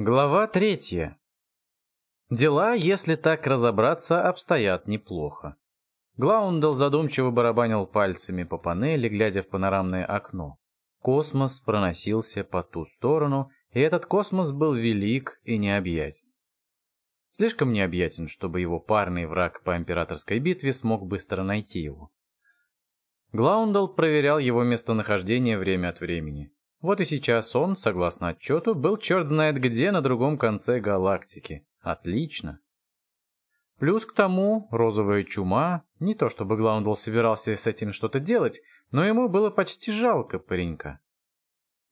Глава третья. Дела, если так разобраться, обстоят неплохо. Глаундел задумчиво барабанил пальцами по панели, глядя в панорамное окно. Космос проносился по ту сторону, и этот космос был велик и необъятен. Слишком необъятен, чтобы его парный враг по императорской битве смог быстро найти его. Глаундел проверял его местонахождение время от времени. Вот и сейчас он, согласно отчету, был черт знает где на другом конце галактики. Отлично. Плюс к тому, розовая чума, не то чтобы Глаундл собирался с этим что-то делать, но ему было почти жалко паренька.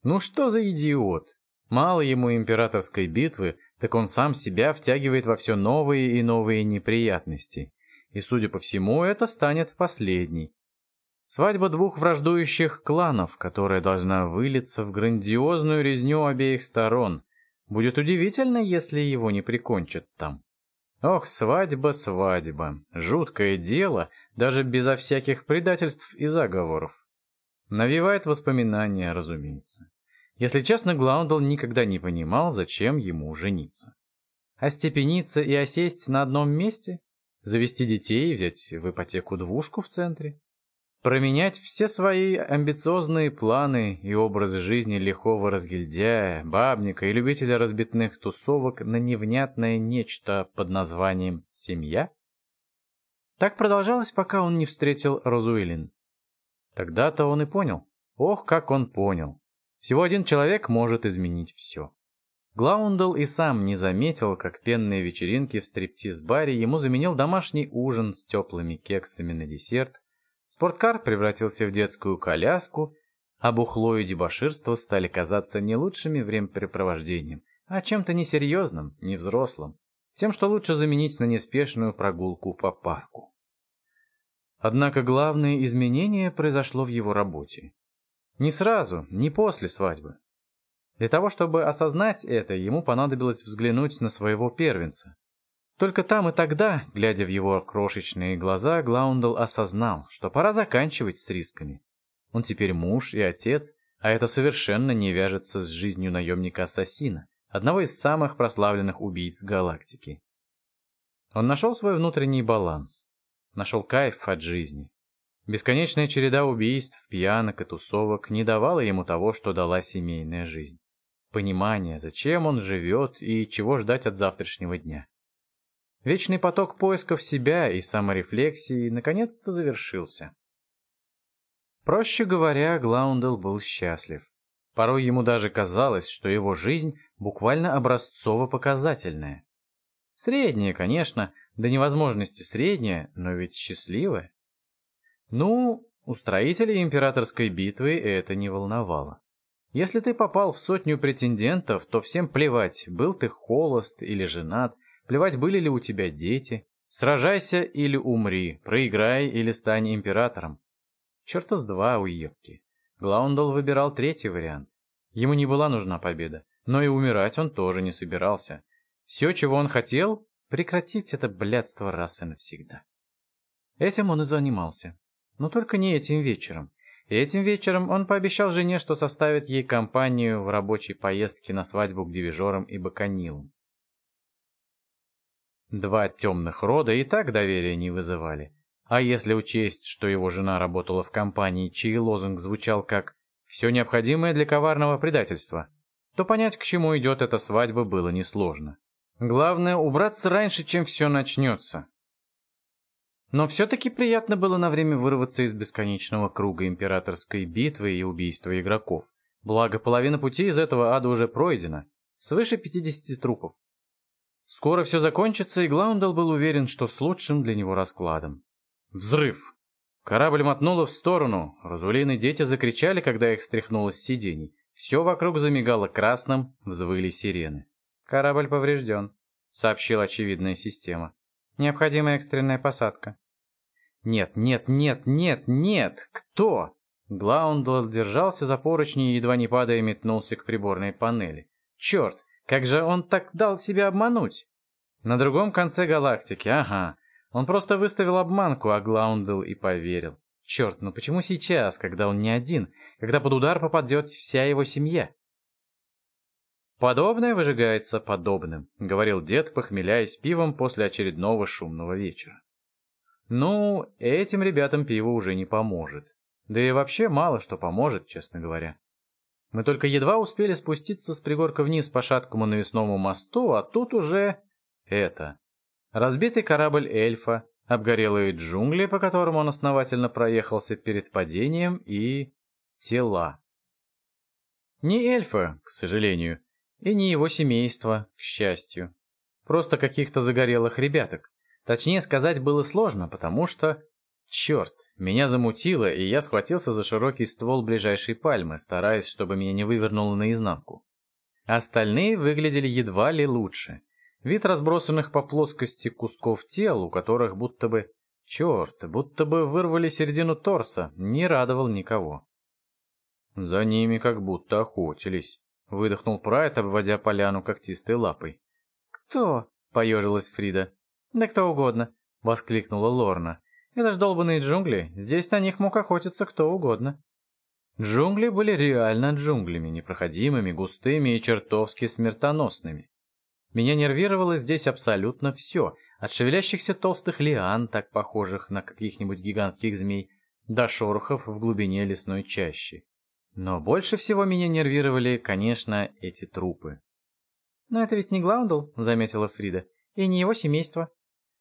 Ну что за идиот? Мало ему императорской битвы, так он сам себя втягивает во все новые и новые неприятности. И, судя по всему, это станет последней. Свадьба двух враждующих кланов, которая должна вылиться в грандиозную резню обеих сторон. Будет удивительно, если его не прикончат там. Ох, свадьба, свадьба. Жуткое дело, даже безо всяких предательств и заговоров. Навевает воспоминания, разумеется. Если честно, Глаундл никогда не понимал, зачем ему жениться. Остепениться и осесть на одном месте? Завести детей и взять в ипотеку двушку в центре? Променять все свои амбициозные планы и образ жизни лихого разгильдяя, бабника и любителя разбитных тусовок на невнятное нечто под названием «семья»? Так продолжалось, пока он не встретил Розуэлин. Тогда-то он и понял. Ох, как он понял. Всего один человек может изменить все. Глаундл и сам не заметил, как пенные вечеринки в стриптиз-баре ему заменил домашний ужин с теплыми кексами на десерт, Спорткар превратился в детскую коляску, а бухло и дебоширство стали казаться не лучшими времяпрепровождением, а чем-то несерьезным, невзрослым, тем, что лучше заменить на неспешную прогулку по парку. Однако главное изменение произошло в его работе. Не сразу, не после свадьбы. Для того, чтобы осознать это, ему понадобилось взглянуть на своего первенца. Только там и тогда, глядя в его крошечные глаза, Глаундл осознал, что пора заканчивать с рисками. Он теперь муж и отец, а это совершенно не вяжется с жизнью наемника-ассасина, одного из самых прославленных убийц галактики. Он нашел свой внутренний баланс, нашел кайф от жизни. Бесконечная череда убийств, пьянок и тусовок не давала ему того, что дала семейная жизнь. Понимание, зачем он живет и чего ждать от завтрашнего дня. Вечный поток поисков себя и саморефлексии наконец-то завершился. Проще говоря, Глаундел был счастлив. Порой ему даже казалось, что его жизнь буквально образцово-показательная. Средняя, конечно, до невозможности средняя, но ведь счастливая. Ну, у строителей императорской битвы это не волновало. Если ты попал в сотню претендентов, то всем плевать, был ты холост или женат, Плевать, были ли у тебя дети. Сражайся или умри, проиграй или стань императором. Черта с два у Йокки. Глаундал выбирал третий вариант. Ему не была нужна победа, но и умирать он тоже не собирался. Все, чего он хотел, прекратить это блядство раз и навсегда. Этим он и занимался. Но только не этим вечером. И этим вечером он пообещал жене, что составит ей компанию в рабочей поездке на свадьбу к дивижерам и баканилам. Два темных рода и так доверия не вызывали. А если учесть, что его жена работала в компании, чей лозунг звучал как «все необходимое для коварного предательства», то понять, к чему идет эта свадьба, было несложно. Главное — убраться раньше, чем все начнется. Но все-таки приятно было на время вырваться из бесконечного круга императорской битвы и убийства игроков. Благо, половина пути из этого ада уже пройдена. Свыше 50 трупов. Скоро все закончится, и Глаундал был уверен, что с лучшим для него раскладом. Взрыв! Корабль мотнуло в сторону. Разулины дети закричали, когда их стряхнуло с сидений. Все вокруг замигало красным, взвыли сирены. «Корабль поврежден», — сообщила очевидная система. «Необходима экстренная посадка». «Нет, нет, нет, нет, нет! Кто?» Глаундл держался за поручни и, едва не падая, метнулся к приборной панели. «Черт! Как же он так дал себя обмануть? На другом конце галактики, ага. Он просто выставил обманку, а Глаундл и поверил. Черт, ну почему сейчас, когда он не один, когда под удар попадет вся его семья? Подобное выжигается подобным, говорил дед, похмеляясь пивом после очередного шумного вечера. Ну, этим ребятам пиво уже не поможет. Да и вообще мало что поможет, честно говоря. Мы только едва успели спуститься с пригорка вниз по шаткому навесному мосту, а тут уже... это. Разбитый корабль эльфа, обгорелые джунгли, по которым он основательно проехался перед падением, и... тела. Не эльфа, к сожалению, и не его семейство, к счастью. Просто каких-то загорелых ребяток. Точнее сказать было сложно, потому что... Черт, меня замутило, и я схватился за широкий ствол ближайшей пальмы, стараясь, чтобы меня не вывернуло наизнанку. Остальные выглядели едва ли лучше. Вид разбросанных по плоскости кусков тел, у которых будто бы... Черт, будто бы вырвали середину торса, не радовал никого. За ними как будто охотились. Выдохнул Прайд, обводя поляну когтистой лапой. «Кто?» — поежилась Фрида. «Да кто угодно», — воскликнула Лорна. «Это ж долбанные джунгли, здесь на них мог охотиться кто угодно». Джунгли были реально джунглями, непроходимыми, густыми и чертовски смертоносными. Меня нервировало здесь абсолютно все, от шевелящихся толстых лиан, так похожих на каких-нибудь гигантских змей, до шорохов в глубине лесной чащи. Но больше всего меня нервировали, конечно, эти трупы. «Но это ведь не Глаундл», — заметила Фрида, — «и не его семейство».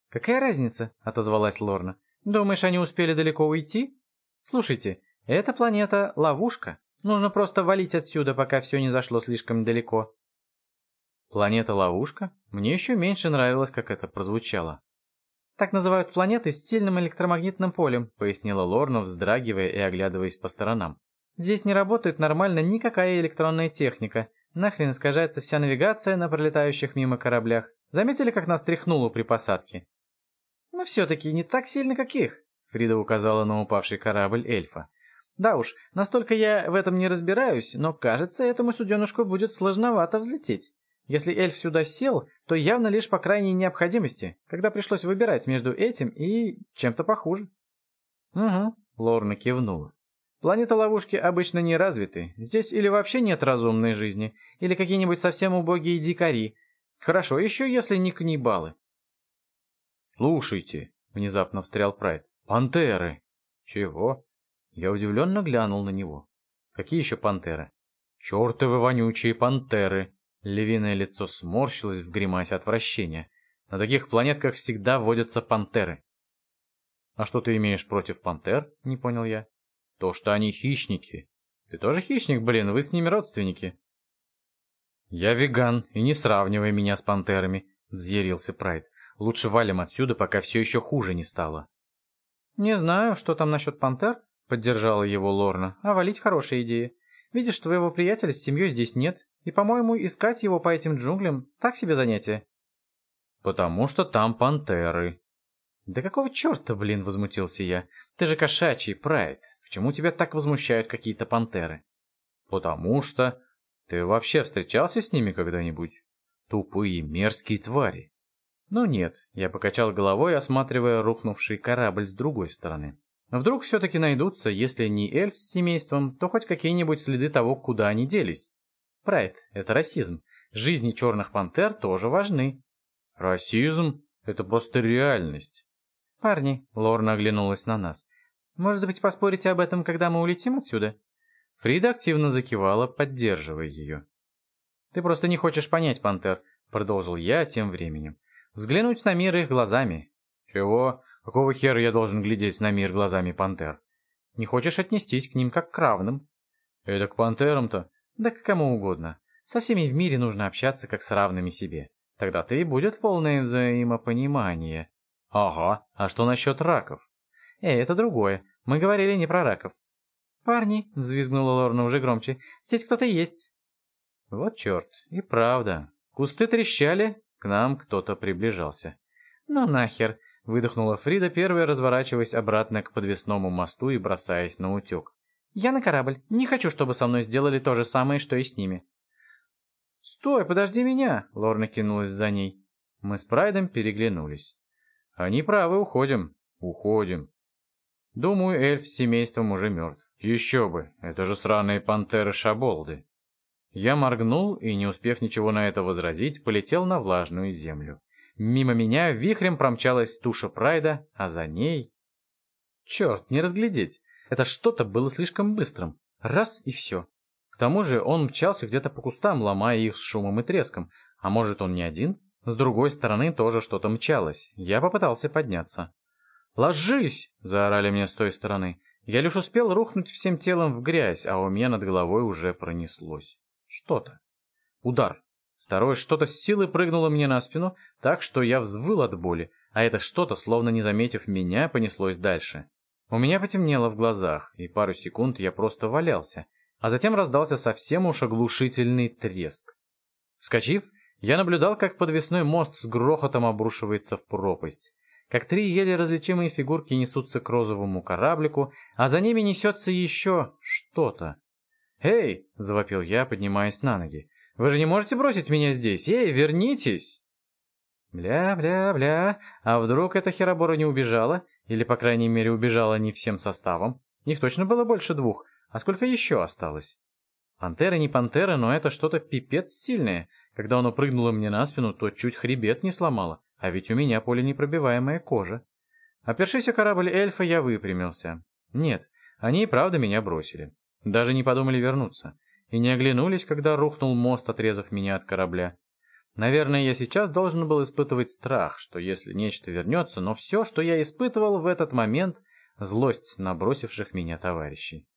«Какая разница?» — отозвалась Лорна. «Думаешь, они успели далеко уйти? Слушайте, эта планета — ловушка. Нужно просто валить отсюда, пока все не зашло слишком далеко». «Планета-ловушка?» Мне еще меньше нравилось, как это прозвучало. «Так называют планеты с сильным электромагнитным полем», — пояснила Лорна, вздрагивая и оглядываясь по сторонам. Здесь не работает нормально никакая электронная техника. Нахрен искажается вся навигация на пролетающих мимо кораблях. Заметили, как нас тряхнуло при посадке? Но все-таки не так сильно, как их, Фрида указала на упавший корабль эльфа. Да уж, настолько я в этом не разбираюсь, но кажется, этому суденышку будет сложновато взлететь. Если эльф сюда сел, то явно лишь по крайней необходимости, когда пришлось выбирать между этим и чем-то похуже. Угу, Лорна кивнула. Планеты-ловушки обычно не развиты. Здесь или вообще нет разумной жизни, или какие-нибудь совсем убогие дикари. Хорошо, еще если не каннибалы. «Слушайте», — внезапно встрял Прайд, — «пантеры». «Чего?» Я удивленно глянул на него. «Какие еще пантеры?» «Чертовы вонючие пантеры!» Львиное лицо сморщилось в гримасе отвращения. «На таких планетках всегда водятся пантеры». «А что ты имеешь против пантер?» — не понял я. То, что они хищники. Ты тоже хищник, блин, вы с ними родственники. Я веган, и не сравнивай меня с пантерами, взъярился Прайд. Лучше валим отсюда, пока все еще хуже не стало. Не знаю, что там насчет пантер, поддержала его Лорна, а валить хорошая идея. Видишь, твоего приятеля с семьей здесь нет, и, по-моему, искать его по этим джунглям — так себе занятие. Потому что там пантеры. Да какого черта, блин, возмутился я. Ты же кошачий, Прайд. Почему тебя так возмущают какие-то пантеры? Потому что... Ты вообще встречался с ними когда-нибудь? Тупые, мерзкие твари. Ну нет, я покачал головой, осматривая рухнувший корабль с другой стороны. Вдруг все-таки найдутся, если не эльф с семейством, то хоть какие-нибудь следы того, куда они делись. Прайд — это расизм. Жизни черных пантер тоже важны. Расизм — это просто реальность. Парни, Лорна оглянулась на нас. Может быть, поспорите об этом, когда мы улетим отсюда?» Фрида активно закивала, поддерживая ее. «Ты просто не хочешь понять, Пантер», — продолжил я тем временем. «Взглянуть на мир их глазами». «Чего? Какого хера я должен глядеть на мир глазами Пантер?» «Не хочешь отнестись к ним как к равным?» «Это к Пантерам-то?» «Да к кому угодно. Со всеми в мире нужно общаться как с равными себе. Тогда-то и будет полное взаимопонимание». «Ага, а что насчет раков?» «Эй, это другое. Мы говорили не про раков». «Парни», — взвизгнула Лорна уже громче, — «здесь кто-то есть». Вот черт, и правда. Кусты трещали, к нам кто-то приближался. «Ну нахер», — выдохнула Фрида, первая разворачиваясь обратно к подвесному мосту и бросаясь на утек. «Я на корабль. Не хочу, чтобы со мной сделали то же самое, что и с ними». «Стой, подожди меня!» — Лорна кинулась за ней. Мы с Прайдом переглянулись. «Они правы, уходим. Уходим. Думаю, эльф с семейством уже мертв. Еще бы, это же сраные пантеры-шаболды. Я моргнул и, не успев ничего на это возразить, полетел на влажную землю. Мимо меня вихрем промчалась туша Прайда, а за ней... Черт, не разглядеть. Это что-то было слишком быстрым. Раз и все. К тому же он мчался где-то по кустам, ломая их с шумом и треском. А может, он не один? С другой стороны тоже что-то мчалось. Я попытался подняться. «Ложись!» — заорали мне с той стороны. Я лишь успел рухнуть всем телом в грязь, а у меня над головой уже пронеслось. Что-то. Удар. Второе что-то с силой прыгнуло мне на спину, так что я взвыл от боли, а это что-то, словно не заметив меня, понеслось дальше. У меня потемнело в глазах, и пару секунд я просто валялся, а затем раздался совсем уж оглушительный треск. Вскочив, я наблюдал, как подвесной мост с грохотом обрушивается в пропасть, как три еле различимые фигурки несутся к розовому кораблику, а за ними несется еще что-то. «Эй!» — завопил я, поднимаясь на ноги. «Вы же не можете бросить меня здесь! Эй, вернитесь!» Бля-бля-бля, а вдруг эта херобора не убежала? Или, по крайней мере, убежала не всем составом? Их точно было больше двух. А сколько еще осталось? Пантера не пантера, но это что-то пипец сильное. Когда оно прыгнуло мне на спину, то чуть хребет не сломало. А ведь у меня пуленепробиваемая кожа. Опершись о корабль эльфа, я выпрямился. Нет, они и правда меня бросили. Даже не подумали вернуться. И не оглянулись, когда рухнул мост, отрезав меня от корабля. Наверное, я сейчас должен был испытывать страх, что если нечто вернется, но все, что я испытывал в этот момент, злость набросивших меня товарищей.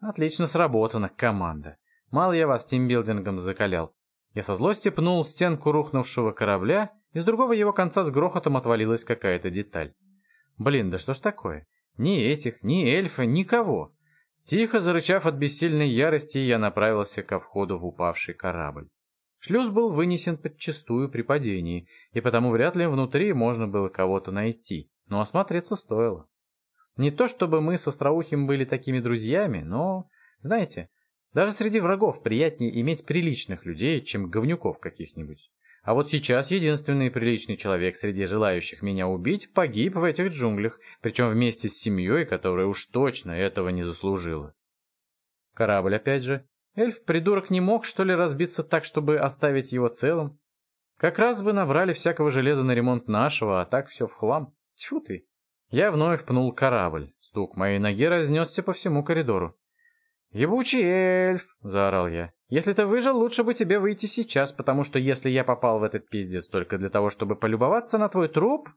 Отлично сработано, команда. Мало я вас тимбилдингом закалял. Я со злости пнул стенку рухнувшего корабля, и с другого его конца с грохотом отвалилась какая-то деталь. Блин, да что ж такое? Ни этих, ни эльфа, никого. Тихо зарычав от бессильной ярости, я направился ко входу в упавший корабль. Шлюз был вынесен подчистую при падении, и потому вряд ли внутри можно было кого-то найти, но осмотреться стоило. Не то чтобы мы с Остроухим были такими друзьями, но, знаете, даже среди врагов приятнее иметь приличных людей, чем говнюков каких-нибудь. А вот сейчас единственный приличный человек среди желающих меня убить погиб в этих джунглях, причем вместе с семьей, которая уж точно этого не заслужила. Корабль опять же. Эльф-придурок не мог, что ли, разбиться так, чтобы оставить его целым? Как раз бы набрали всякого железа на ремонт нашего, а так все в хлам. Тьфу ты. Я вновь пнул корабль. Стук моей ноги разнесся по всему коридору. «Ебучий эльф!» — заорал я. «Если ты выжил, лучше бы тебе выйти сейчас, потому что если я попал в этот пиздец только для того, чтобы полюбоваться на твой труп...»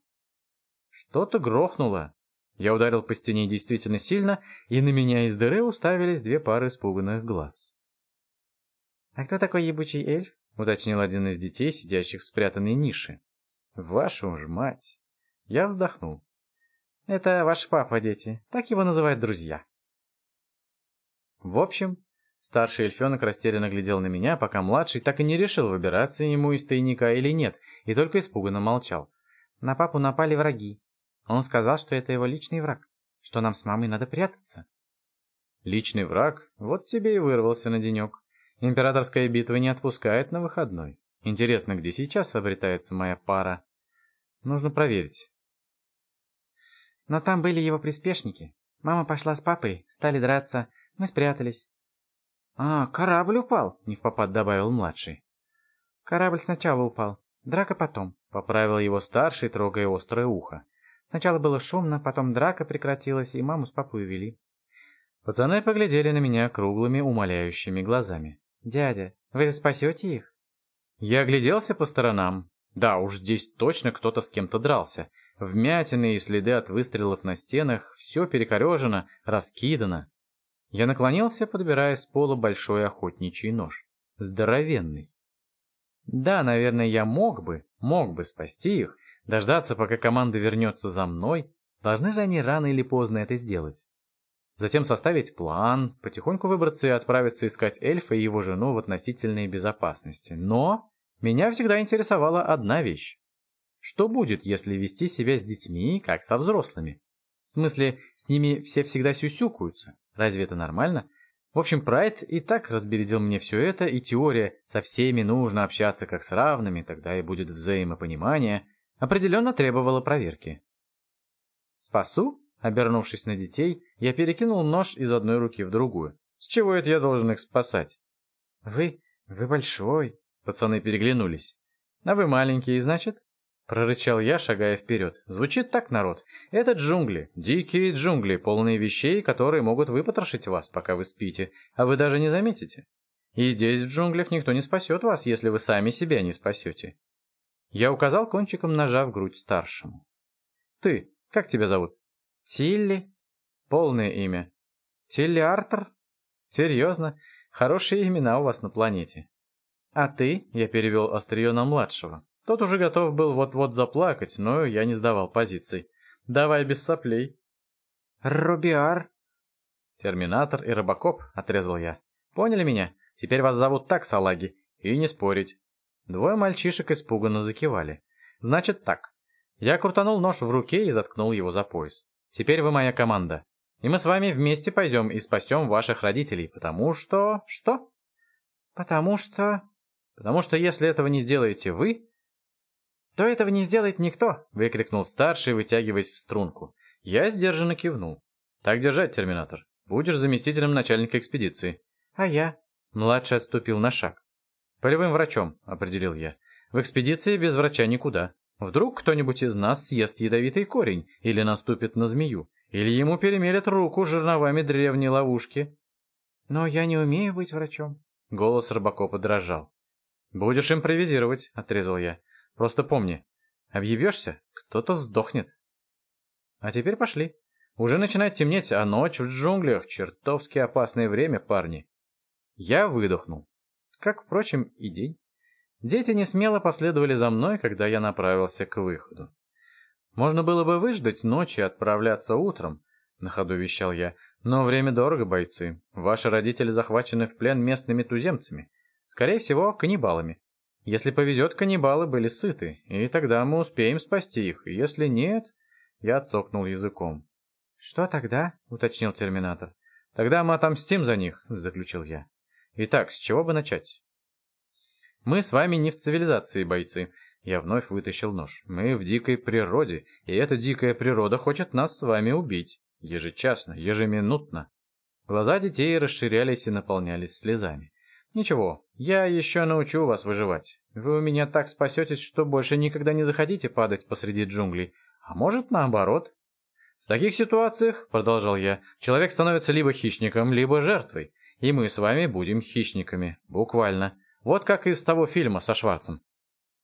Что-то грохнуло. Я ударил по стене действительно сильно, и на меня из дыры уставились две пары испуганных глаз. «А кто такой ебучий эльф?» — уточнил один из детей, сидящих в спрятанной нише. «Вашу ж мать!» Я вздохнул. «Это ваш папа, дети. Так его называют друзья». В общем, старший эльфенок растерянно глядел на меня, пока младший так и не решил, выбираться ему из тайника или нет, и только испуганно молчал. На папу напали враги. Он сказал, что это его личный враг, что нам с мамой надо прятаться. Личный враг? Вот тебе и вырвался на денек. Императорская битва не отпускает на выходной. Интересно, где сейчас обретается моя пара? Нужно проверить. Но там были его приспешники. Мама пошла с папой, стали драться, мы спрятались. «А, корабль упал», — Не в попад добавил младший. «Корабль сначала упал, драка потом», — поправил его старший, трогая острое ухо. Сначала было шумно, потом драка прекратилась, и маму с папой увели. Пацаны поглядели на меня круглыми, умоляющими глазами. «Дядя, вы же спасете их?» Я огляделся по сторонам. Да, уж здесь точно кто-то с кем-то дрался. Вмятины и следы от выстрелов на стенах, все перекорежено, раскидано. Я наклонился, подбирая с пола большой охотничий нож. Здоровенный. Да, наверное, я мог бы, мог бы спасти их, дождаться, пока команда вернется за мной. Должны же они рано или поздно это сделать. Затем составить план, потихоньку выбраться и отправиться искать эльфа и его жену в относительной безопасности. Но меня всегда интересовала одна вещь. Что будет, если вести себя с детьми, как со взрослыми? В смысле, с ними все всегда сюсюкаются. Разве это нормально? В общем, Прайд и так разбередил мне все это, и теория «со всеми нужно общаться как с равными, тогда и будет взаимопонимание» определенно требовала проверки. «Спасу?» Обернувшись на детей, я перекинул нож из одной руки в другую. С чего это я должен их спасать? «Вы... «Вы большой», — пацаны переглянулись. «А вы маленький, значит?» Прорычал я, шагая вперед. Звучит так, народ. Это джунгли, дикие джунгли, полные вещей, которые могут выпотрошить вас, пока вы спите, а вы даже не заметите. И здесь, в джунглях, никто не спасет вас, если вы сами себя не спасете. Я указал кончиком ножа в грудь старшему. Ты, как тебя зовут? Тилли. Полное имя. Тилли Артер? Серьезно? Хорошие имена у вас на планете. А ты? Я перевел острие на младшего. Тот уже готов был вот-вот заплакать, но я не сдавал позиций. «Давай без соплей». «Рубиар». «Терминатор и Робокоп», — отрезал я. «Поняли меня? Теперь вас зовут так, салаги. И не спорить». Двое мальчишек испуганно закивали. «Значит так». Я крутанул нож в руке и заткнул его за пояс. «Теперь вы моя команда. И мы с вами вместе пойдем и спасем ваших родителей, потому что... Что? Потому что... Потому что если этого не сделаете вы, «То этого не сделает никто!» — выкрикнул старший, вытягиваясь в струнку. Я сдержанно кивнул. «Так держать, терминатор. Будешь заместителем начальника экспедиции». «А я?» Младший отступил на шаг. «Полевым врачом», — определил я. «В экспедиции без врача никуда. Вдруг кто-нибудь из нас съест ядовитый корень, или наступит на змею, или ему перемелят руку жерновами древней ловушки». «Но я не умею быть врачом». Голос Рыбакопа дрожал. «Будешь импровизировать», — отрезал я. Просто помни, объявишься, кто-то сдохнет. А теперь пошли. Уже начинает темнеть, а ночь в джунглях — чертовски опасное время, парни. Я выдохнул. Как, впрочем, и день. Дети не смело последовали за мной, когда я направился к выходу. Можно было бы выждать ночи и отправляться утром, на ходу вещал я. Но время дорого, бойцы. Ваши родители захвачены в плен местными туземцами. Скорее всего, каннибалами. Если повезет, каннибалы были сыты, и тогда мы успеем спасти их, если нет... Я цокнул языком. «Что тогда?» — уточнил Терминатор. «Тогда мы отомстим за них», — заключил я. «Итак, с чего бы начать?» «Мы с вами не в цивилизации, бойцы». Я вновь вытащил нож. «Мы в дикой природе, и эта дикая природа хочет нас с вами убить. Ежечасно, ежеминутно». Глаза детей расширялись и наполнялись слезами. «Ничего, я еще научу вас выживать. Вы у меня так спасетесь, что больше никогда не захотите падать посреди джунглей. А может, наоборот?» «В таких ситуациях, — продолжал я, — человек становится либо хищником, либо жертвой. И мы с вами будем хищниками. Буквально. Вот как из того фильма со Шварцем».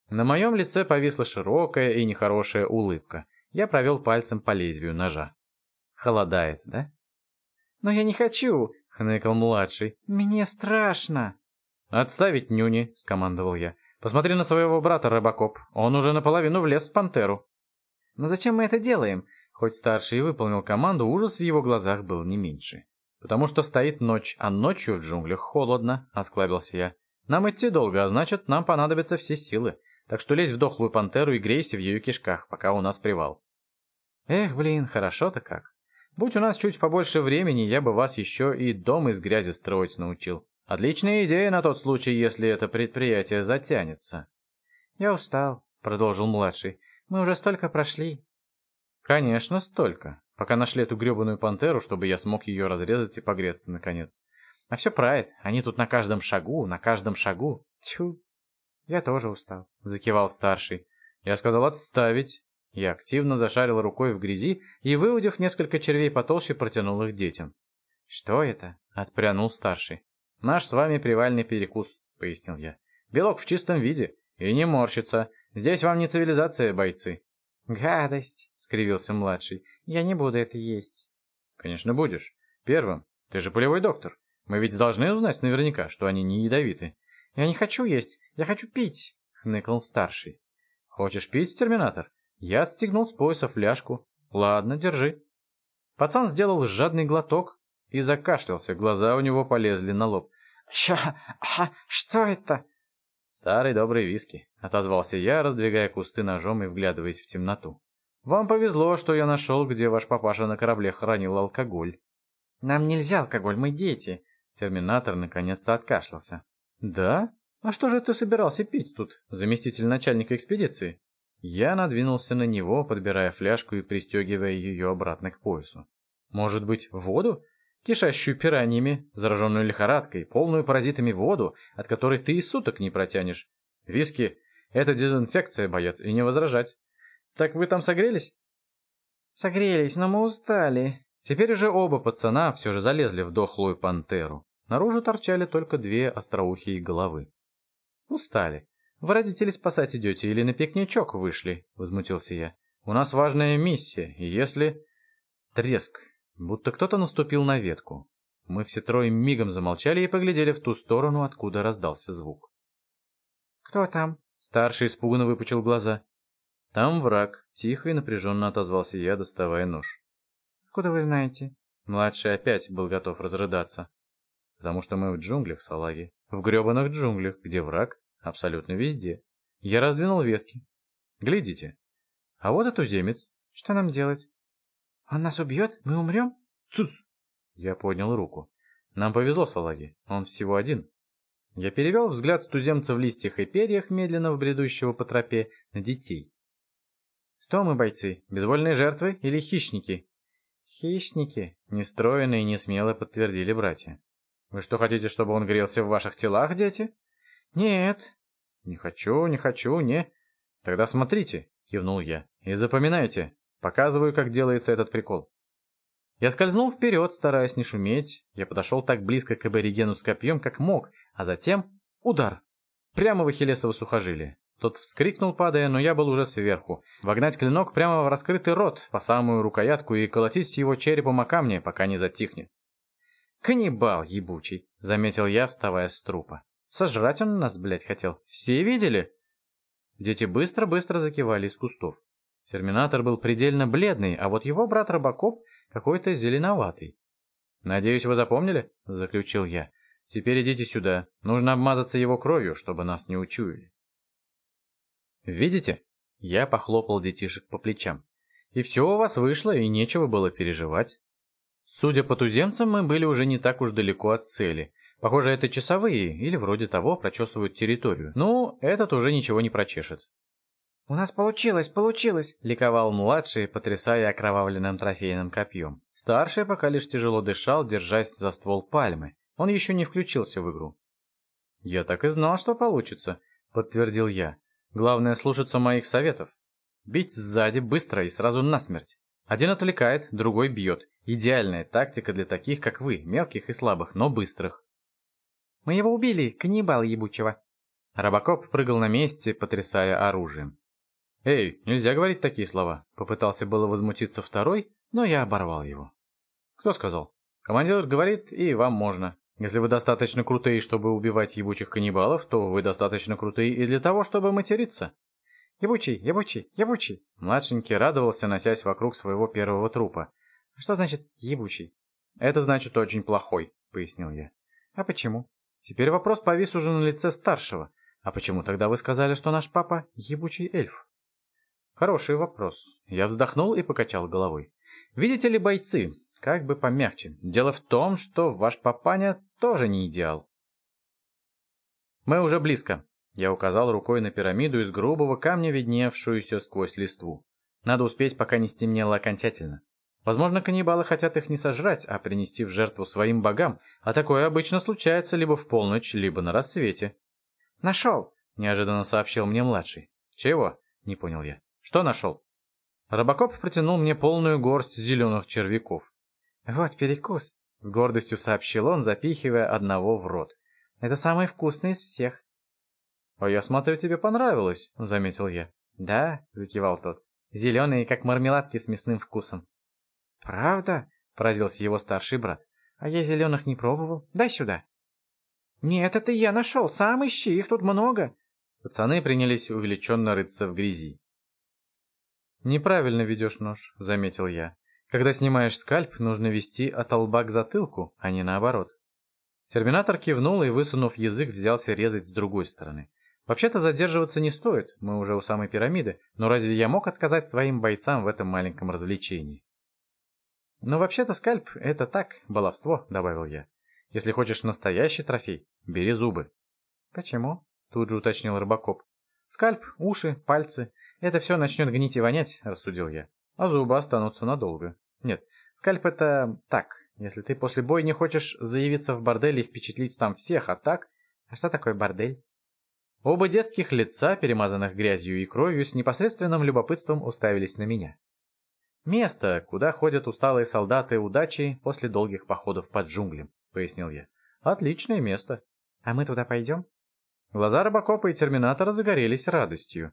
На моем лице повисла широкая и нехорошая улыбка. Я провел пальцем по лезвию ножа. «Холодает, да?» «Но я не хочу!» — хныкал младший. «Мне страшно!» «Отставить нюни!» — скомандовал я. «Посмотри на своего брата, Рыбакоп. Он уже наполовину влез в пантеру». «Но зачем мы это делаем?» Хоть старший и выполнил команду, ужас в его глазах был не меньше. «Потому что стоит ночь, а ночью в джунглях холодно», — осклабился я. «Нам идти долго, а значит, нам понадобятся все силы. Так что лезь в дохлую пантеру и грейся в ее кишках, пока у нас привал». «Эх, блин, хорошо-то как!» Будь у нас чуть побольше времени, я бы вас еще и дом из грязи строить научил. Отличная идея на тот случай, если это предприятие затянется. Я устал, продолжил младший. Мы уже столько прошли. Конечно, столько. Пока нашли эту гребаную пантеру, чтобы я смог ее разрезать и погреться наконец. А все прайд, они тут на каждом шагу, на каждом шагу. Тьфу. Я тоже устал, закивал старший. Я сказал отставить. Я активно зашарил рукой в грязи и, выудив несколько червей потолще, протянул их детям. «Что это?» — отпрянул старший. «Наш с вами привальный перекус», — пояснил я. «Белок в чистом виде. И не морщится. Здесь вам не цивилизация, бойцы». «Гадость!» — скривился младший. «Я не буду это есть». «Конечно будешь. Первым. Ты же полевой доктор. Мы ведь должны узнать наверняка, что они не ядовиты». «Я не хочу есть. Я хочу пить», — хныкнул старший. «Хочешь пить, терминатор?» Я отстегнул с пояса фляжку. Ладно, держи. Пацан сделал жадный глоток и закашлялся, глаза у него полезли на лоб. «Ща, а, что это?» «Старый добрый виски», — отозвался я, раздвигая кусты ножом и вглядываясь в темноту. «Вам повезло, что я нашел, где ваш папаша на корабле хранил алкоголь». «Нам нельзя алкоголь, мы дети», — терминатор наконец-то откашлялся. «Да? А что же ты собирался пить тут, заместитель начальника экспедиции?» Я надвинулся на него, подбирая фляжку и пристегивая ее обратно к поясу. «Может быть, воду?» кишащую пираньями, зараженную лихорадкой, полную паразитами воду, от которой ты и суток не протянешь. Виски — это дезинфекция, боец, и не возражать. Так вы там согрелись? Согрелись, но мы устали. Теперь уже оба пацана все же залезли в дохлую пантеру. Наружу торчали только две остроухие головы. Устали. Вы родители спасать идете или на пикничок вышли? Возмутился я. У нас важная миссия, и если... Треск. Будто кто-то наступил на ветку. Мы все трое мигом замолчали и поглядели в ту сторону, откуда раздался звук. «Кто там?» Старший испуганно выпучил глаза. «Там враг», — тихо и напряженно отозвался я, доставая нож. «Откуда вы знаете?» Младший опять был готов разрыдаться. «Потому что мы в джунглях, салаги. В гребаных джунглях, где враг абсолютно везде. Я раздвинул ветки. Глядите. А вот и туземец. Что нам делать? Он нас убьет? Мы умрем? Цуц! Я поднял руку. Нам повезло, салаги. Он всего один. Я перевел взгляд с туземца в листьях и перьях, медленно бредущего по тропе, на детей. Кто мы, бойцы? Безвольные жертвы или хищники? Хищники, нестроенные и не смело подтвердили братья. Вы что, хотите, чтобы он грелся в ваших телах, дети? Нет. Не хочу, не хочу, не. Тогда смотрите, кивнул я. И запоминайте. Показываю, как делается этот прикол. Я скользнул вперед, стараясь не шуметь. Я подошел так близко к аборигену с копьем, как мог, а затем удар. Прямо в ахиллесово сухожилие. Тот вскрикнул, падая, но я был уже сверху. Вогнать клинок прямо в раскрытый рот, по самую рукоятку, и колотить его черепом о камни, пока не затихнет. «Каннибал ебучий», — заметил я, вставая с трупа. «Сожрать он нас, блядь, хотел. Все видели?» Дети быстро-быстро закивали из кустов. Терминатор был предельно бледный, а вот его брат Робокоп какой-то зеленоватый. «Надеюсь, вы запомнили?» — заключил я. «Теперь идите сюда. Нужно обмазаться его кровью, чтобы нас не учуяли». «Видите?» Я похлопал детишек по плечам. «И все у вас вышло, и нечего было переживать. Судя по туземцам, мы были уже не так уж далеко от цели. Похоже, это часовые, или вроде того, прочесывают территорию. Ну, этот уже ничего не прочешет. «У нас получилось, получилось!» — ликовал младший, потрясая окровавленным трофейным копьем. Старший пока лишь тяжело дышал, держась за ствол пальмы. Он еще не включился в игру. «Я так и знал, что получится», — подтвердил я. «Главное слушаться моих советов. Бить сзади быстро и сразу насмерть. Один отвлекает, другой бьет. Идеальная тактика для таких, как вы, мелких и слабых, но быстрых». «Мы его убили, каннибал ебучего!» Робокоп прыгал на месте, потрясая оружием. «Эй, нельзя говорить такие слова!» Попытался было возмутиться второй, но я оборвал его. «Кто сказал?» «Командир говорит, и вам можно. Если вы достаточно крутые, чтобы убивать ебучих каннибалов, то вы достаточно крутые и для того, чтобы материться». «Ебучий, ебучий, ебучий!» Младшенький радовался, носясь вокруг своего первого трупа. «А что значит «ебучий»?» «Это значит «очень плохой», — пояснил я. «А почему?» Теперь вопрос повис уже на лице старшего. «А почему тогда вы сказали, что наш папа — ебучий эльф?» Хороший вопрос. Я вздохнул и покачал головой. Видите ли, бойцы, как бы помягче. Дело в том, что ваш папаня тоже не идеал. Мы уже близко. Я указал рукой на пирамиду из грубого камня, видневшуюся сквозь листву. Надо успеть, пока не стемнело окончательно. Возможно, каннибалы хотят их не сожрать, а принести в жертву своим богам, а такое обычно случается либо в полночь, либо на рассвете. «Нашел!» — неожиданно сообщил мне младший. «Чего?» — не понял я. Что нашел? Робокоп протянул мне полную горсть зеленых червяков. Вот перекус, с гордостью сообщил он, запихивая одного в рот. Это самый вкусный из всех. А я смотрю, тебе понравилось, заметил я. Да, закивал тот. Зеленые, как мармеладки с мясным вкусом. Правда? Поразился его старший брат. А я зеленых не пробовал. Дай сюда. Нет, это я нашел. Сам ищи, их тут много. Пацаны принялись увеличенно рыться в грязи. «Неправильно ведешь нож», — заметил я. «Когда снимаешь скальп, нужно вести от лба к затылку, а не наоборот». Терминатор кивнул и, высунув язык, взялся резать с другой стороны. Вообще-то задерживаться не стоит, мы уже у самой пирамиды, но разве я мог отказать своим бойцам в этом маленьком развлечении? «Но вообще-то скальп — это так, баловство», — добавил я. «Если хочешь настоящий трофей, бери зубы». «Почему?» — тут же уточнил рыбакоп. «Скальп, уши, пальцы это все начнет гнить и вонять, рассудил я. А зубы останутся надолго. Нет, скальп это так, Если ты после боя не хочешь заявиться в бордель и впечатлить там всех, а так... А что такое бордель? Оба детских лица, перемазанных грязью и кровью, с непосредственным любопытством уставились на меня. «Место, куда ходят усталые солдаты удачи после долгих походов под джунглем», — пояснил я. «Отличное место». «А мы туда пойдем?» Глаза Робокопа и Терминатора загорелись радостью.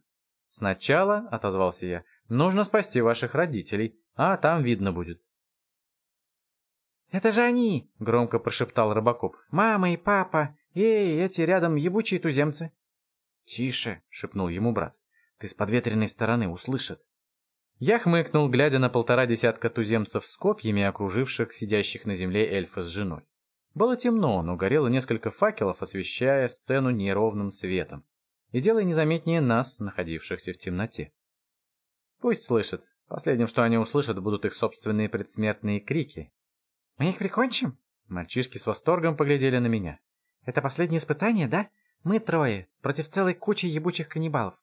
«Сначала», — отозвался я, — «нужно спасти ваших родителей, а там видно будет». «Это же они!» — громко прошептал Робокоп. «Мама и папа! Эй, эти рядом ебучие туземцы!» «Тише!» — шепнул ему брат. «Ты с подветренной стороны услышат». Я хмыкнул, глядя на полтора десятка туземцев с копьями, окруживших сидящих на земле эльфа с женой. Было темно, но горело несколько факелов, освещая сцену неровным светом и делая незаметнее нас, находившихся в темноте. Пусть слышат. Последним, что они услышат, будут их собственные предсмертные крики. «Мы их прикончим?» Мальчишки с восторгом поглядели на меня. «Это последнее испытание, да? Мы трое, против целой кучи ебучих каннибалов».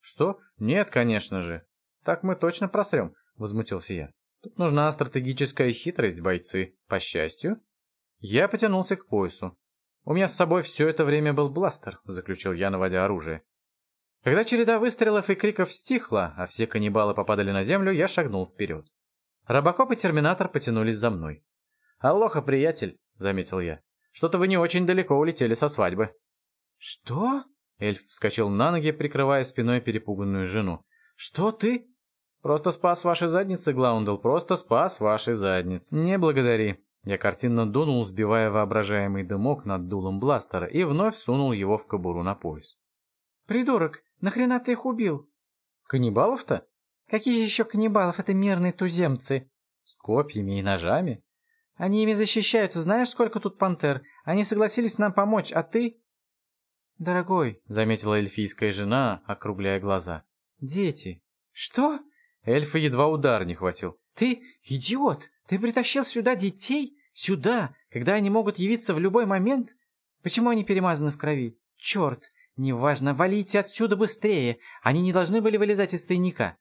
«Что? Нет, конечно же. Так мы точно просрем», — возмутился я. «Тут нужна стратегическая хитрость, бойцы. По счастью». Я потянулся к поясу. «У меня с собой все это время был бластер», — заключил я, наводя оружие. Когда череда выстрелов и криков стихла, а все каннибалы попадали на землю, я шагнул вперед. Робокоп и Терминатор потянулись за мной. «Алоха, приятель», — заметил я. «Что-то вы не очень далеко улетели со свадьбы». «Что?» — эльф вскочил на ноги, прикрывая спиной перепуганную жену. «Что ты?» «Просто спас ваши задницы, Глаундл, просто спас ваши задницы. Не благодари». Я картинно дунул, сбивая воображаемый дымок над дулом бластера, и вновь сунул его в кобуру на пояс. «Придурок, нахрена ты их убил?» «Каннибалов-то?» «Какие еще каннибалов? Это мирные туземцы». «С копьями и ножами?» «Они ими защищаются. Знаешь, сколько тут пантер? Они согласились нам помочь, а ты...» «Дорогой», — заметила эльфийская жена, округляя глаза. «Дети». «Что?» Эльфа едва удар не хватил. «Ты идиот! Ты притащил сюда детей? Сюда, когда они могут явиться в любой момент? Почему они перемазаны в крови? Черт! Неважно, валите отсюда быстрее! Они не должны были вылезать из тайника!»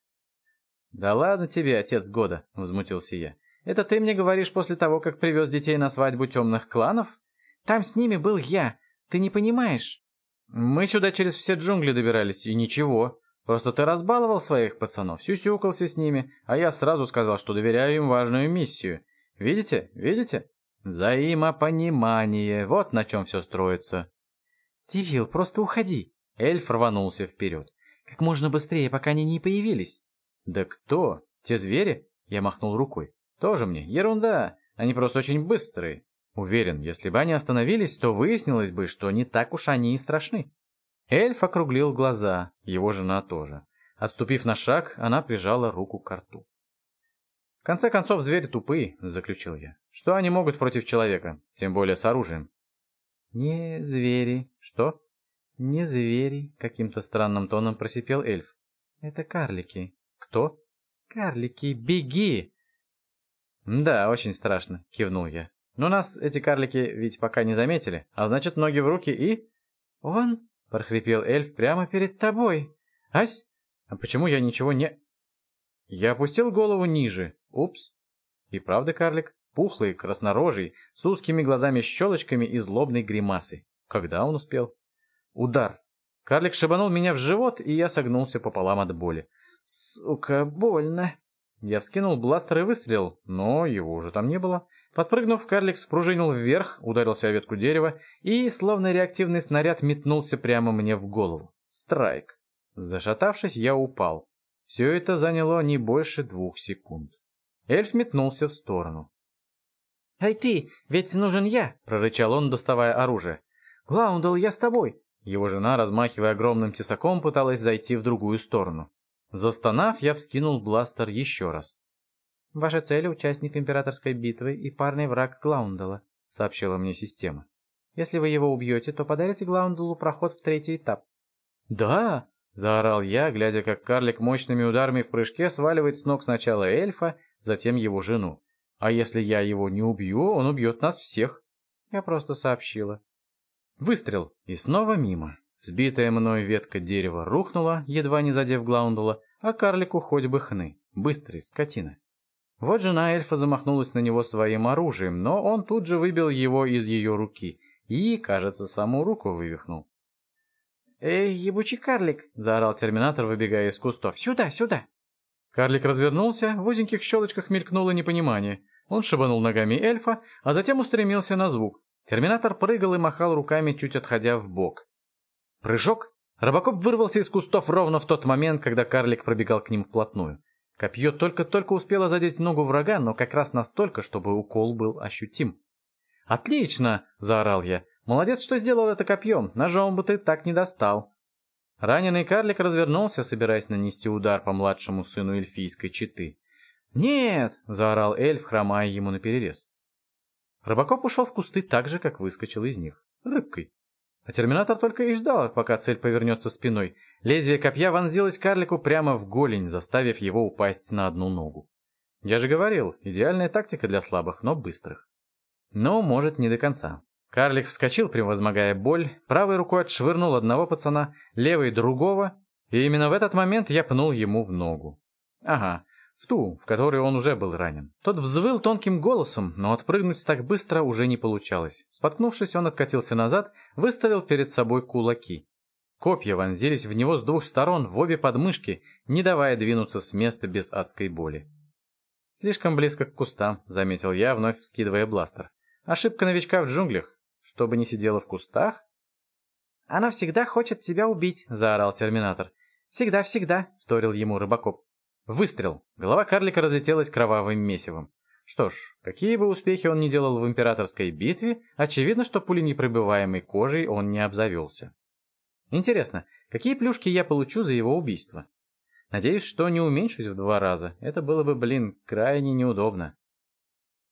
«Да ладно тебе, отец года!» — возмутился я. «Это ты мне говоришь после того, как привез детей на свадьбу темных кланов? Там с ними был я. Ты не понимаешь?» «Мы сюда через все джунгли добирались, и ничего. Просто ты разбаловал своих пацанов, сюсюкался с ними, а я сразу сказал, что доверяю им важную миссию. Видите? Видите? Взаимопонимание. Вот на чем все строится. Тивил, просто уходи. Эльф рванулся вперед. Как можно быстрее, пока они не появились. Да кто? Те звери? Я махнул рукой. Тоже мне. Ерунда. Они просто очень быстрые. Уверен, если бы они остановились, то выяснилось бы, что не так уж они и страшны. Эльф округлил глаза, его жена тоже. Отступив на шаг, она прижала руку к рту. «В конце концов, звери тупые», — заключил я. «Что они могут против человека, тем более с оружием?» «Не звери». «Что?» «Не звери», — каким-то странным тоном просипел эльф. «Это карлики». «Кто?» «Карлики, беги!» «Да, очень страшно», — кивнул я. «Но нас эти карлики ведь пока не заметили, а значит, ноги в руки и...» «Он прохрипел эльф прямо перед тобой. Ась, а почему я ничего не... Я опустил голову ниже. Упс. И правда карлик? Пухлый, краснорожий, с узкими глазами-щелочками и злобной гримасой. Когда он успел? Удар. Карлик шибанул меня в живот, и я согнулся пополам от боли. Сука, больно. Я вскинул бластер и выстрелил, но его уже там не было. Подпрыгнув, карлик спружинил вверх, ударился о ветку дерева и, словно реактивный снаряд, метнулся прямо мне в голову. Страйк. Зашатавшись, я упал. Все это заняло не больше двух секунд. Эльф метнулся в сторону. «Эй ты, ведь нужен я!» — прорычал он, доставая оружие. «Глаундл, я с тобой!» Его жена, размахивая огромным тесаком, пыталась зайти в другую сторону. Застонав, я вскинул бластер еще раз. «Ваша цель — участник императорской битвы и парный враг Глаундала», — сообщила мне система. «Если вы его убьете, то подарите Глаунделу проход в третий этап». «Да!» — заорал я, глядя, как карлик мощными ударами в прыжке сваливает с ног сначала эльфа, затем его жену. «А если я его не убью, он убьет нас всех». Я просто сообщила. Выстрел, и снова мимо. Сбитая мной ветка дерева рухнула, едва не задев Глаундула, а карлику хоть бы хны. Быстрый, скотина. Вот жена эльфа замахнулась на него своим оружием, но он тут же выбил его из ее руки и, кажется, саму руку вывихнул. «Эй, ебучий карлик!» — заорал терминатор, выбегая из кустов. «Сюда, сюда!» Карлик развернулся, в узеньких щелочках мелькнуло непонимание. Он шибанул ногами эльфа, а затем устремился на звук. Терминатор прыгал и махал руками, чуть отходя в бок. Прыжок! Робокоп вырвался из кустов ровно в тот момент, когда карлик пробегал к ним вплотную. Копье только-только успело задеть ногу врага, но как раз настолько, чтобы укол был ощутим. «Отлично!» – заорал я. «Молодец, что сделал это копьем. Ножом бы ты так не достал». Раненый карлик развернулся, собираясь нанести удар по младшему сыну эльфийской четы. «Нет!» – заорал эльф, хромая ему наперерез. Робокоп ушел в кусты так же, как выскочил из них. Рыбкой. А терминатор только и ждал, пока цель повернется спиной. Лезвие копья вонзилось карлику прямо в голень, заставив его упасть на одну ногу. Я же говорил, идеальная тактика для слабых, но быстрых. Но, может, не до конца. Карлик вскочил, превозмогая боль, правой рукой отшвырнул одного пацана, левой другого, и именно в этот момент я пнул ему в ногу. Ага, в ту, в которой он уже был ранен. Тот взвыл тонким голосом, но отпрыгнуть так быстро уже не получалось. Споткнувшись, он откатился назад, выставил перед собой кулаки. Копья вонзились в него с двух сторон, в обе подмышки, не давая двинуться с места без адской боли. «Слишком близко к кустам», — заметил я, вновь вскидывая бластер. «Ошибка новичка в джунглях. Чтобы не сидела в кустах?» «Она всегда хочет тебя убить», — заорал терминатор. «Всегда-всегда», — вторил ему рыбакоп. Выстрел. Голова карлика разлетелась кровавым месивом. Что ж, какие бы успехи он ни делал в императорской битве, очевидно, что пуленепробиваемой кожей он не обзавелся. Интересно, какие плюшки я получу за его убийство? Надеюсь, что не уменьшусь в два раза. Это было бы, блин, крайне неудобно.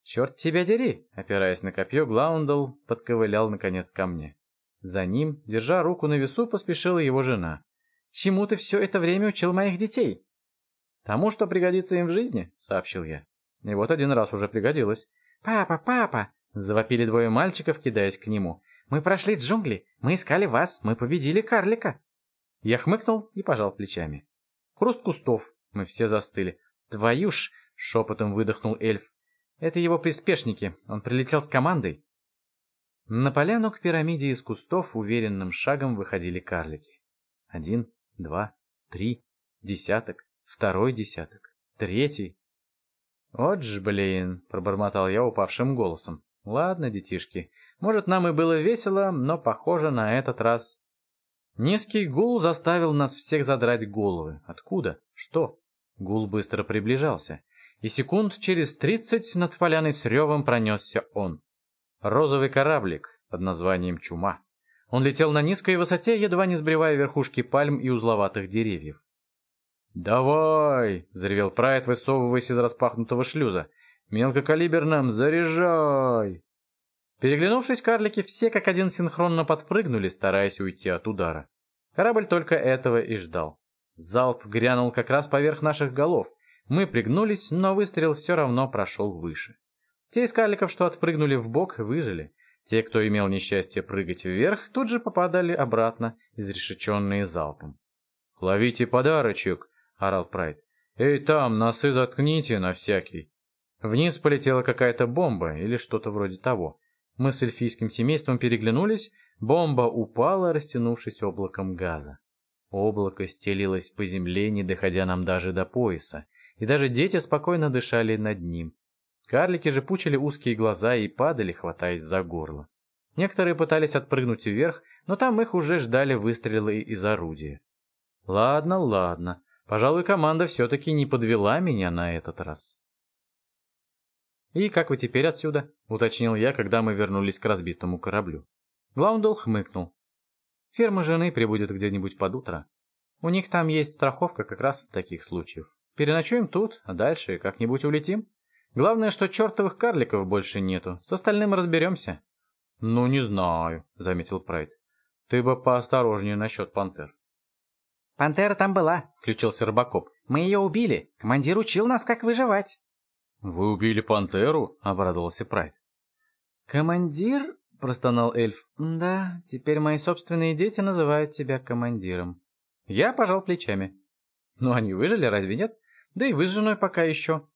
«Черт тебя дери!» Опираясь на копье, Глаундл подковылял наконец ко мне. За ним, держа руку на весу, поспешила его жена. «Чему ты все это время учил моих детей?» «Тому, что пригодится им в жизни», — сообщил я. И вот один раз уже пригодилось. «Папа, папа!» — завопили двое мальчиков, кидаясь к нему. «Мы прошли джунгли, мы искали вас, мы победили карлика!» Я хмыкнул и пожал плечами. Хруст кустов. Мы все застыли. «Твою ж!» — шепотом выдохнул эльф. «Это его приспешники. Он прилетел с командой». На поляну к пирамиде из кустов уверенным шагом выходили карлики. Один, два, три, десяток. Второй десяток. Третий. «Вот ж, блин!» — пробормотал я упавшим голосом. «Ладно, детишки, может, нам и было весело, но, похоже, на этот раз...» Низкий гул заставил нас всех задрать головы. Откуда? Что? Гул быстро приближался. И секунд через тридцать над поляной с ревом пронесся он. Розовый кораблик под названием «Чума». Он летел на низкой высоте, едва не сбривая верхушки пальм и узловатых деревьев. «Давай!» — заревел Прайд, высовываясь из распахнутого шлюза. «Мелкокалиберным заряжай!» Переглянувшись, карлики все как один синхронно подпрыгнули, стараясь уйти от удара. Корабль только этого и ждал. Залп грянул как раз поверх наших голов. Мы пригнулись, но выстрел все равно прошел выше. Те из карликов, что отпрыгнули в бок, выжили. Те, кто имел несчастье прыгать вверх, тут же попадали обратно, изрешеченные залпом. «Ловите подарочек!» — орал Прайд. «Эй, там, носы заткните на всякий!» Вниз полетела какая-то бомба или что-то вроде того. Мы с эльфийским семейством переглянулись, бомба упала, растянувшись облаком газа. Облако стелилось по земле, не доходя нам даже до пояса, и даже дети спокойно дышали над ним. Карлики же пучили узкие глаза и падали, хватаясь за горло. Некоторые пытались отпрыгнуть вверх, но там их уже ждали выстрелы из орудия. Ладно, ладно. Пожалуй, команда все-таки не подвела меня на этот раз. «И как вы теперь отсюда?» — уточнил я, когда мы вернулись к разбитому кораблю. Глаундл хмыкнул. «Ферма жены прибудет где-нибудь под утро. У них там есть страховка как раз от таких случаев. Переночуем тут, а дальше как-нибудь улетим. Главное, что чертовых карликов больше нету. С остальным разберемся». «Ну, не знаю», — заметил Прайд. «Ты бы поосторожнее насчет пантер». «Пантера там была», — включился Рыбакоп. «Мы ее убили. Командир учил нас, как выживать». «Вы убили пантеру?» — обрадовался Прайд. «Командир?» — простонал эльф. «Да, теперь мои собственные дети называют тебя командиром». Я пожал плечами. «Ну, они выжили, разве нет? Да и вы с женой пока еще».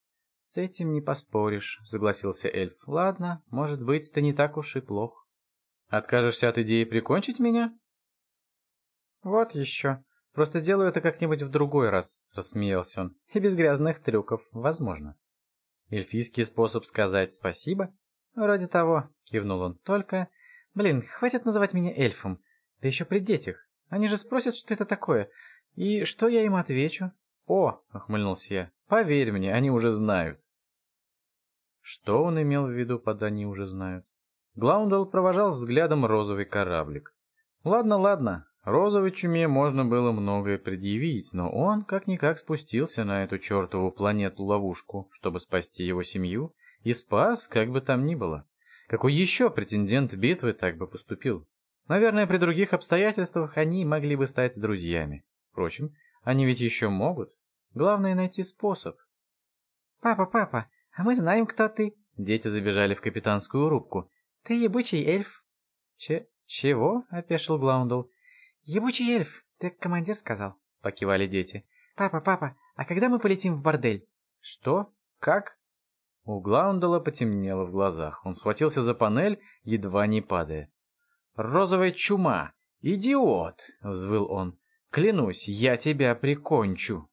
«С этим не поспоришь», — согласился эльф. «Ладно, может быть, ты не так уж и плох. Откажешься от идеи прикончить меня?» «Вот еще. Просто делаю это как-нибудь в другой раз», — рассмеялся он. «И без грязных трюков, возможно». «Эльфийский способ сказать спасибо?» «Вроде того», — кивнул он. «Только, блин, хватит называть меня эльфом. Да еще при детях. Они же спросят, что это такое. И что я им отвечу?» «О!» — охмыльнулся я. «Поверь мне, они уже знают». Что он имел в виду под «они уже знают»? Глаундал провожал взглядом розовый кораблик. Ладно, ладно, розовой чуме можно было многое предъявить, но он как-никак спустился на эту чертову планету-ловушку, чтобы спасти его семью, и спас, как бы там ни было. Какой еще претендент битвы так бы поступил? Наверное, при других обстоятельствах они могли бы стать друзьями. Впрочем, они ведь еще могут. Главное найти способ. «Папа, папа, а мы знаем, кто ты!» Дети забежали в капитанскую рубку. «Ты ебучий эльф». «Че... чего?» — опешил Глаундл. «Ебучий эльф, ты командир сказал», — покивали дети. «Папа, папа, а когда мы полетим в бордель?» «Что? Как?» У Глаундала потемнело в глазах. Он схватился за панель, едва не падая. «Розовая чума! Идиот!» — взвыл он. «Клянусь, я тебя прикончу!»